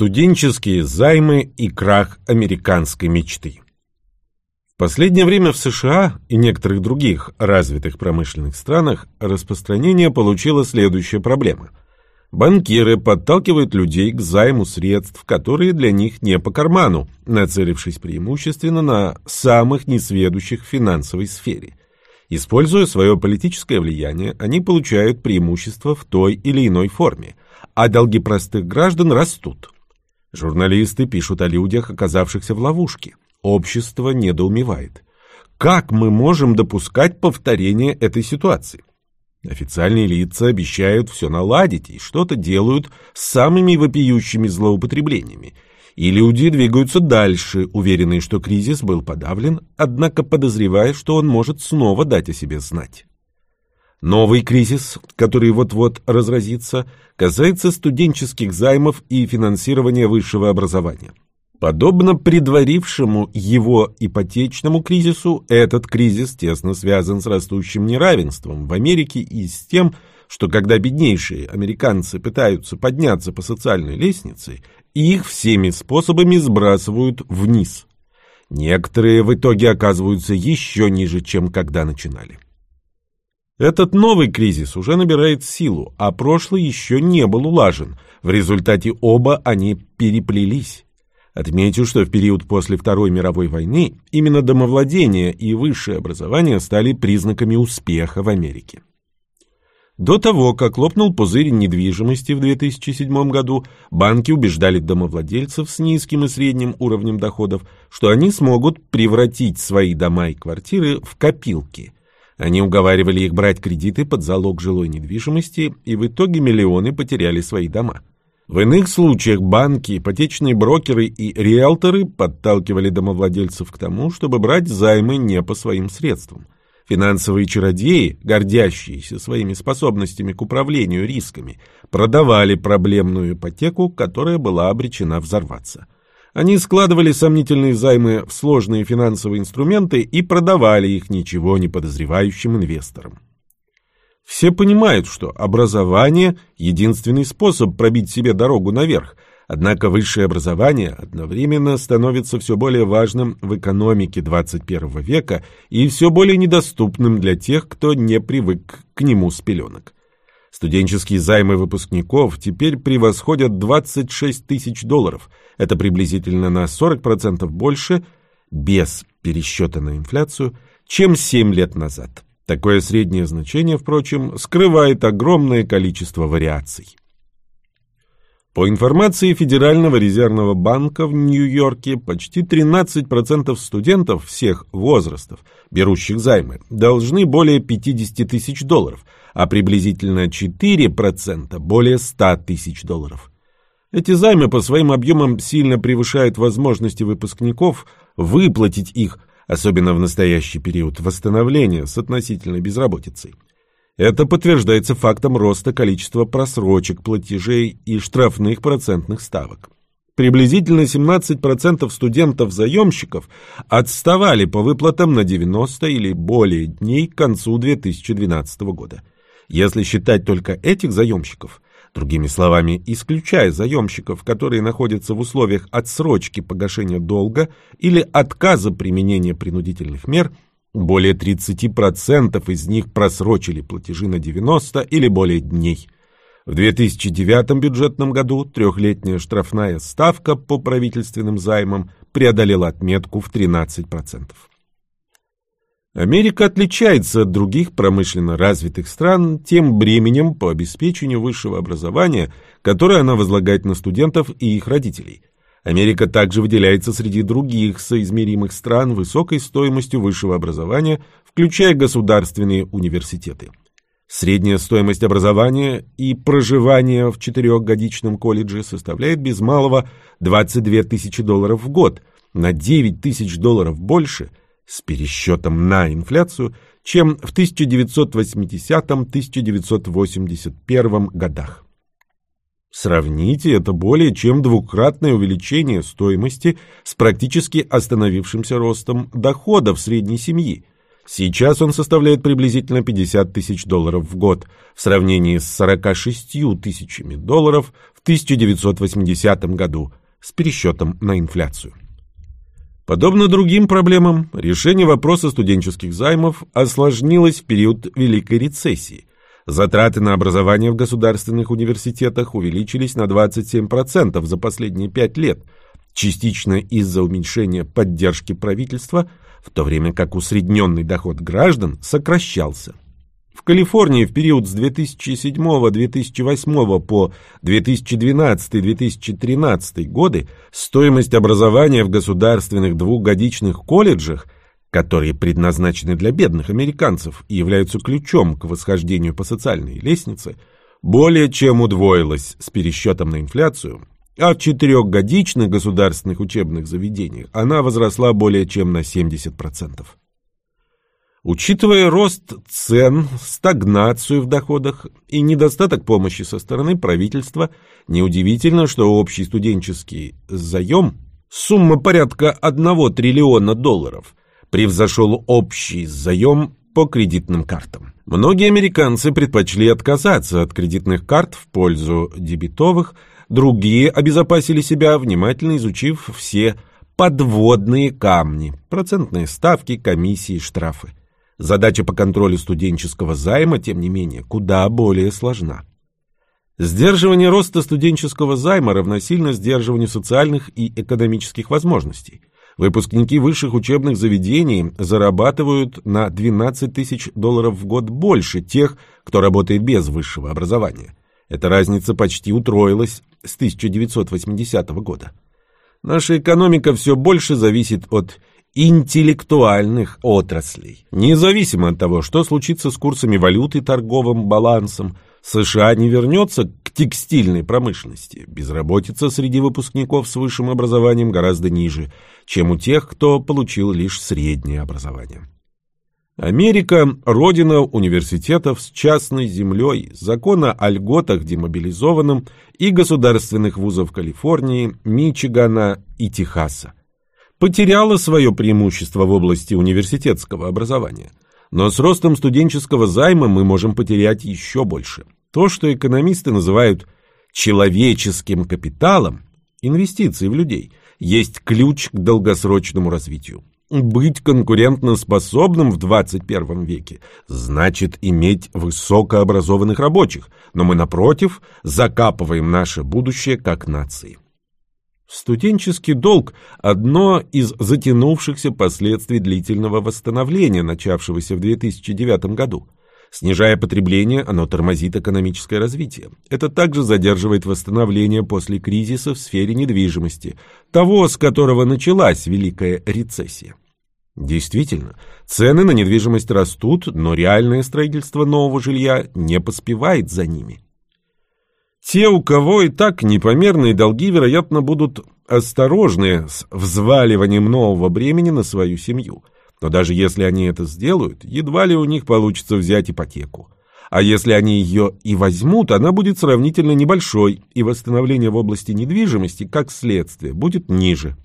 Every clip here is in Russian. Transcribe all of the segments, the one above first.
Студенческие займы и крах американской мечты. В последнее время в США и некоторых других развитых промышленных странах распространение получила следующая проблема. Банкиры подталкивают людей к займу средств, которые для них не по карману, нацелившись преимущественно на самых несведущих в финансовой сфере. Используя свое политическое влияние, они получают преимущества в той или иной форме, а долги простых граждан растут. Журналисты пишут о людях, оказавшихся в ловушке. Общество недоумевает. Как мы можем допускать повторение этой ситуации? Официальные лица обещают все наладить и что-то делают с самыми вопиющими злоупотреблениями. И люди двигаются дальше, уверенные, что кризис был подавлен, однако подозревая, что он может снова дать о себе знать. Новый кризис, который вот-вот разразится, касается студенческих займов и финансирования высшего образования. Подобно предварившему его ипотечному кризису, этот кризис тесно связан с растущим неравенством в Америке и с тем, что когда беднейшие американцы пытаются подняться по социальной лестнице, их всеми способами сбрасывают вниз. Некоторые в итоге оказываются еще ниже, чем когда начинали. Этот новый кризис уже набирает силу, а прошлый еще не был улажен. В результате оба они переплелись. Отмечу, что в период после Второй мировой войны именно домовладение и высшее образование стали признаками успеха в Америке. До того, как лопнул пузырь недвижимости в 2007 году, банки убеждали домовладельцев с низким и средним уровнем доходов, что они смогут превратить свои дома и квартиры в копилки – они уговаривали их брать кредиты под залог жилой недвижимости, и в итоге миллионы потеряли свои дома. В иных случаях банки, ипотечные брокеры и риэлторы подталкивали домовладельцев к тому, чтобы брать займы не по своим средствам. Финансовые чародеи, гордящиеся своими способностями к управлению рисками, продавали проблемную ипотеку, которая была обречена взорваться. Они складывали сомнительные займы в сложные финансовые инструменты и продавали их ничего не подозревающим инвесторам. Все понимают, что образование – единственный способ пробить себе дорогу наверх, однако высшее образование одновременно становится все более важным в экономике 21 века и все более недоступным для тех, кто не привык к нему с пеленок. Студенческие займы выпускников теперь превосходят 26 тысяч долларов. Это приблизительно на 40% больше, без пересчета на инфляцию, чем 7 лет назад. Такое среднее значение, впрочем, скрывает огромное количество вариаций. По информации Федерального резервного банка в Нью-Йорке, почти 13% студентов всех возрастов, берущих займы, должны более 50 тысяч долларов, а приблизительно 4% более 100 тысяч долларов. Эти займы по своим объемам сильно превышают возможности выпускников выплатить их, особенно в настоящий период восстановления с относительной безработицей. Это подтверждается фактом роста количества просрочек платежей и штрафных процентных ставок. Приблизительно 17% студентов-заемщиков отставали по выплатам на 90 или более дней к концу 2012 года. Если считать только этих заемщиков, другими словами, исключая заемщиков, которые находятся в условиях отсрочки погашения долга или отказа применения принудительных мер – более 30% из них просрочили платежи на 90 или более дней. В 2009 бюджетном году трехлетняя штрафная ставка по правительственным займам преодолела отметку в 13%. Америка отличается от других промышленно развитых стран тем бременем по обеспечению высшего образования, которое она возлагает на студентов и их родителей – Америка также выделяется среди других соизмеримых стран высокой стоимостью высшего образования, включая государственные университеты. Средняя стоимость образования и проживания в четырехгодичном колледже составляет без малого 22 тысячи долларов в год, на 9 тысяч долларов больше, с пересчетом на инфляцию, чем в 1980-1981 годах. Сравните это более чем двукратное увеличение стоимости с практически остановившимся ростом доходов средней семьи. Сейчас он составляет приблизительно 50 тысяч долларов в год, в сравнении с 46 тысячами долларов в 1980 году с пересчетом на инфляцию. Подобно другим проблемам, решение вопроса студенческих займов осложнилось в период Великой рецессии. Затраты на образование в государственных университетах увеличились на 27% за последние пять лет, частично из-за уменьшения поддержки правительства, в то время как усредненный доход граждан сокращался. В Калифорнии в период с 2007-2008 по 2012-2013 годы стоимость образования в государственных двухгодичных колледжах, которые предназначены для бедных американцев и являются ключом к восхождению по социальной лестнице, более чем удвоилась с пересчетом на инфляцию, а в четырехгодичных государственных учебных заведениях она возросла более чем на 70%. Учитывая рост цен, стагнацию в доходах и недостаток помощи со стороны правительства, неудивительно, что общий студенческий заем, сумма порядка 1 триллиона долларов, превзошел общий заем по кредитным картам. Многие американцы предпочли отказаться от кредитных карт в пользу дебетовых, другие обезопасили себя, внимательно изучив все подводные камни, процентные ставки, комиссии, штрафы. Задача по контролю студенческого займа, тем не менее, куда более сложна. Сдерживание роста студенческого займа равносильно сдерживанию социальных и экономических возможностей. Выпускники высших учебных заведений зарабатывают на 12 тысяч долларов в год больше тех, кто работает без высшего образования. Эта разница почти утроилась с 1980 года. Наша экономика все больше зависит от интеллектуальных отраслей. Независимо от того, что случится с курсами валюты и торговым балансом, США не вернется к текстильной промышленности. Безработица среди выпускников с высшим образованием гораздо ниже, чем у тех, кто получил лишь среднее образование. Америка – родина университетов с частной землей, закона о льготах демобилизованным и государственных вузов Калифорнии, Мичигана и Техаса потеряла свое преимущество в области университетского образования. Но с ростом студенческого займа мы можем потерять еще больше. То, что экономисты называют человеческим капиталом, инвестиции в людей, есть ключ к долгосрочному развитию. Быть конкурентоспособным в 21 веке значит иметь высокообразованных рабочих, но мы, напротив, закапываем наше будущее как нации. Студенческий долг – одно из затянувшихся последствий длительного восстановления, начавшегося в 2009 году. Снижая потребление, оно тормозит экономическое развитие. Это также задерживает восстановление после кризиса в сфере недвижимости, того, с которого началась Великая рецессия. Действительно, цены на недвижимость растут, но реальное строительство нового жилья не поспевает за ними. Те, у кого и так непомерные долги, вероятно, будут осторожны с взваливанием нового бремени на свою семью. Но даже если они это сделают, едва ли у них получится взять ипотеку. А если они ее и возьмут, она будет сравнительно небольшой, и восстановление в области недвижимости, как следствие, будет ниже.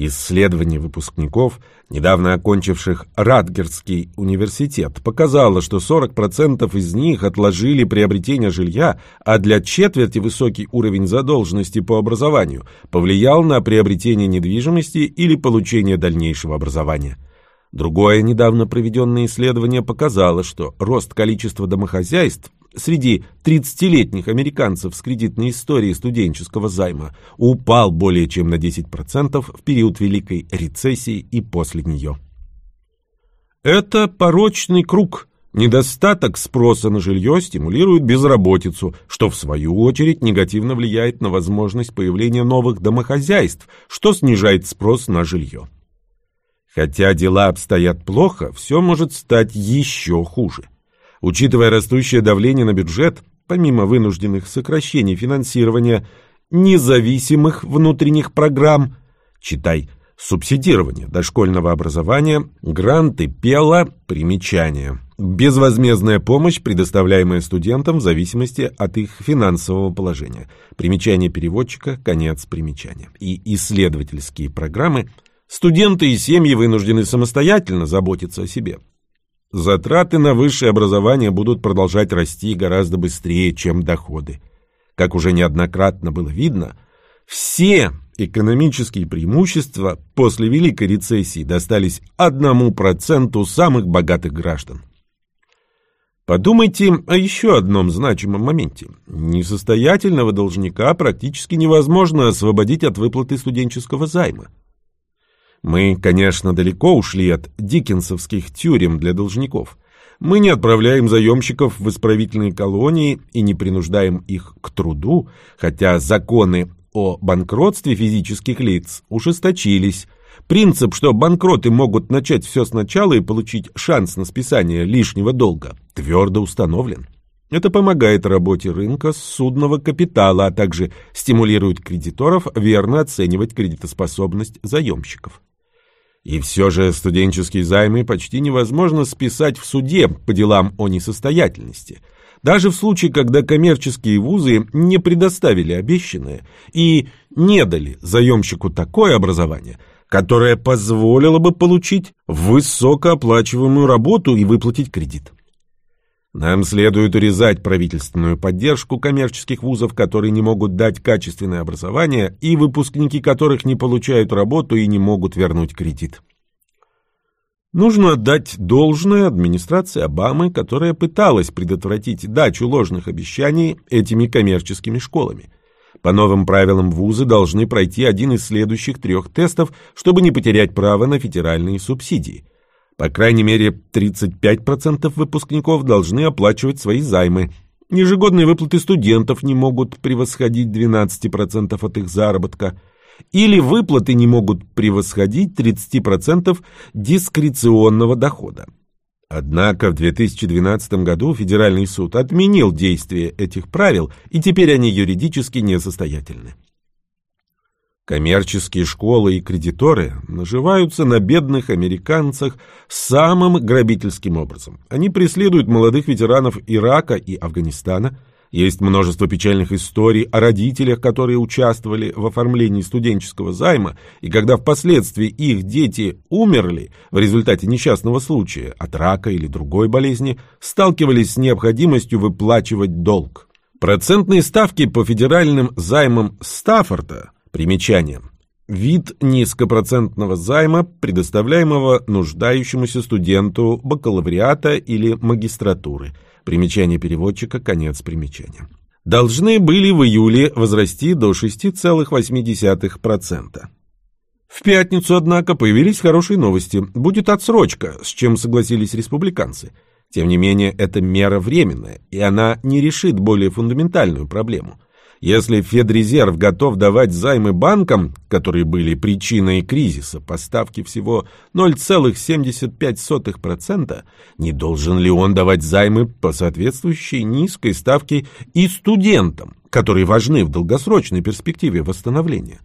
Исследование выпускников, недавно окончивших Радгерский университет, показало, что 40% из них отложили приобретение жилья, а для четверти высокий уровень задолженности по образованию повлиял на приобретение недвижимости или получение дальнейшего образования. Другое недавно проведенное исследование показало, что рост количества домохозяйств среди 30-летних американцев с кредитной историей студенческого займа упал более чем на 10% в период Великой рецессии и после нее. Это порочный круг. Недостаток спроса на жилье стимулирует безработицу, что в свою очередь негативно влияет на возможность появления новых домохозяйств, что снижает спрос на жилье. Хотя дела обстоят плохо, все может стать еще хуже. Учитывая растущее давление на бюджет, помимо вынужденных сокращений финансирования независимых внутренних программ, читай субсидирование дошкольного образования, гранты ПЕЛа, примечания. Безвозмездная помощь, предоставляемая студентам в зависимости от их финансового положения. Примечание переводчика, конец примечания. И исследовательские программы. Студенты и семьи вынуждены самостоятельно заботиться о себе. Затраты на высшее образование будут продолжать расти гораздо быстрее, чем доходы. Как уже неоднократно было видно, все экономические преимущества после Великой рецессии достались одному проценту самых богатых граждан. Подумайте о еще одном значимом моменте. Несостоятельного должника практически невозможно освободить от выплаты студенческого займа. Мы, конечно, далеко ушли от диккенсовских тюрем для должников. Мы не отправляем заемщиков в исправительные колонии и не принуждаем их к труду, хотя законы о банкротстве физических лиц ужесточились, Принцип, что банкроты могут начать все сначала и получить шанс на списание лишнего долга, твердо установлен. Это помогает работе рынка судного капитала, а также стимулирует кредиторов верно оценивать кредитоспособность заемщиков. И все же студенческие займы почти невозможно списать в суде по делам о несостоятельности. Даже в случае, когда коммерческие вузы не предоставили обещанное и не дали заемщику такое образование – которая позволила бы получить высокооплачиваемую работу и выплатить кредит. Нам следует урезать правительственную поддержку коммерческих вузов, которые не могут дать качественное образование, и выпускники которых не получают работу и не могут вернуть кредит. Нужно отдать должное администрации Обамы, которая пыталась предотвратить дачу ложных обещаний этими коммерческими школами. По новым правилам вузы должны пройти один из следующих трех тестов, чтобы не потерять право на федеральные субсидии. По крайней мере, 35% выпускников должны оплачивать свои займы. Ежегодные выплаты студентов не могут превосходить 12% от их заработка. Или выплаты не могут превосходить 30% дискреционного дохода. Однако в 2012 году Федеральный суд отменил действие этих правил, и теперь они юридически несостоятельны. Коммерческие школы и кредиторы наживаются на бедных американцах самым грабительским образом. Они преследуют молодых ветеранов Ирака и Афганистана, есть множество печальных историй о родителях, которые участвовали в оформлении студенческого займа, и когда впоследствии их дети умерли в результате несчастного случая от рака или другой болезни, сталкивались с необходимостью выплачивать долг. Процентные ставки по федеральным займам Стаффорда, примечание, вид низкопроцентного займа, предоставляемого нуждающемуся студенту бакалавриата или магистратуры – Примечание переводчика, конец примечания. Должны были в июле возрасти до 6,8%. В пятницу, однако, появились хорошие новости. Будет отсрочка, с чем согласились республиканцы. Тем не менее, это мера временная, и она не решит более фундаментальную проблему – если Федрезерв готов давать займы банкам, которые были причиной кризиса, поставки всего 0,75%, не должен ли он давать займы по соответствующей низкой ставке и студентам, которые важны в долгосрочной перспективе восстановления?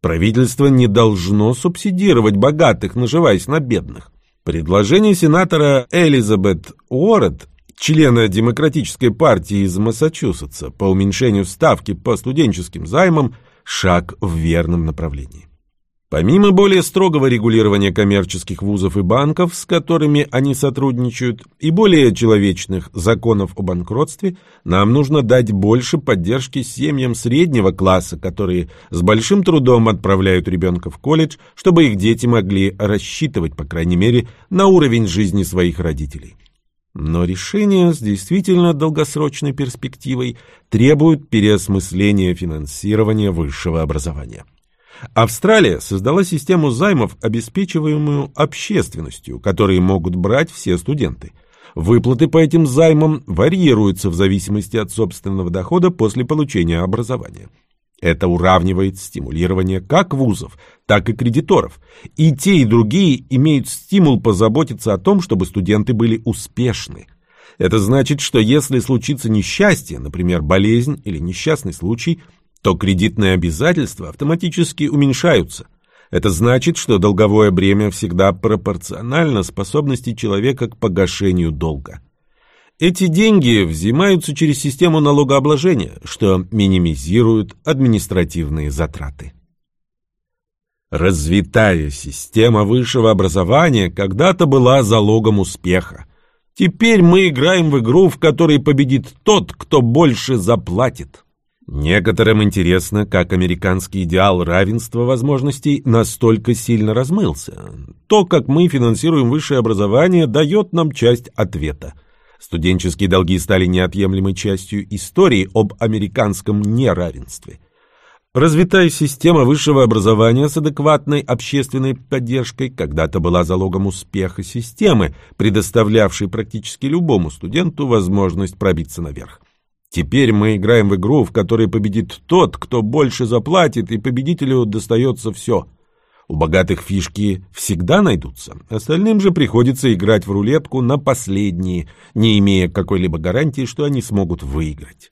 Правительство не должно субсидировать богатых, наживаясь на бедных. Предложение сенатора Элизабет Уоррет члена Демократической партии из Массачусетса по уменьшению ставки по студенческим займам шаг в верном направлении. Помимо более строгого регулирования коммерческих вузов и банков, с которыми они сотрудничают, и более человечных законов о банкротстве, нам нужно дать больше поддержки семьям среднего класса, которые с большим трудом отправляют ребенка в колледж, чтобы их дети могли рассчитывать, по крайней мере, на уровень жизни своих родителей. Но решения с действительно долгосрочной перспективой требуют переосмысления финансирования высшего образования. Австралия создала систему займов, обеспечиваемую общественностью, которые могут брать все студенты. Выплаты по этим займам варьируются в зависимости от собственного дохода после получения образования. Это уравнивает стимулирование как вузов, так и кредиторов. И те, и другие имеют стимул позаботиться о том, чтобы студенты были успешны. Это значит, что если случится несчастье, например, болезнь или несчастный случай, то кредитные обязательства автоматически уменьшаются. Это значит, что долговое бремя всегда пропорционально способности человека к погашению долга. Эти деньги взимаются через систему налогообложения, что минимизирует административные затраты. Развитая система высшего образования когда-то была залогом успеха. Теперь мы играем в игру, в которой победит тот, кто больше заплатит. Некоторым интересно, как американский идеал равенства возможностей настолько сильно размылся. То, как мы финансируем высшее образование, дает нам часть ответа. Студенческие долги стали неотъемлемой частью истории об американском неравенстве. Развитая система высшего образования с адекватной общественной поддержкой когда-то была залогом успеха системы, предоставлявшей практически любому студенту возможность пробиться наверх. Теперь мы играем в игру, в которой победит тот, кто больше заплатит, и победителю достается все. У богатых фишки всегда найдутся, остальным же приходится играть в рулетку на последние, не имея какой-либо гарантии, что они смогут выиграть.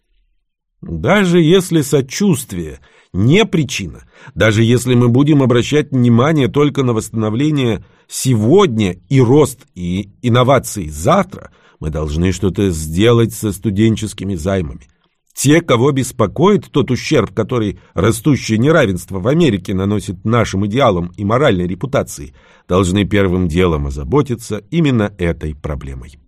Даже если сочувствие не причина, даже если мы будем обращать внимание только на восстановление сегодня и рост и инновации завтра – мы должны что-то сделать со студенческими займами. Те, кого беспокоит тот ущерб, который растущее неравенство в Америке наносит нашим идеалам и моральной репутации, должны первым делом озаботиться именно этой проблемой.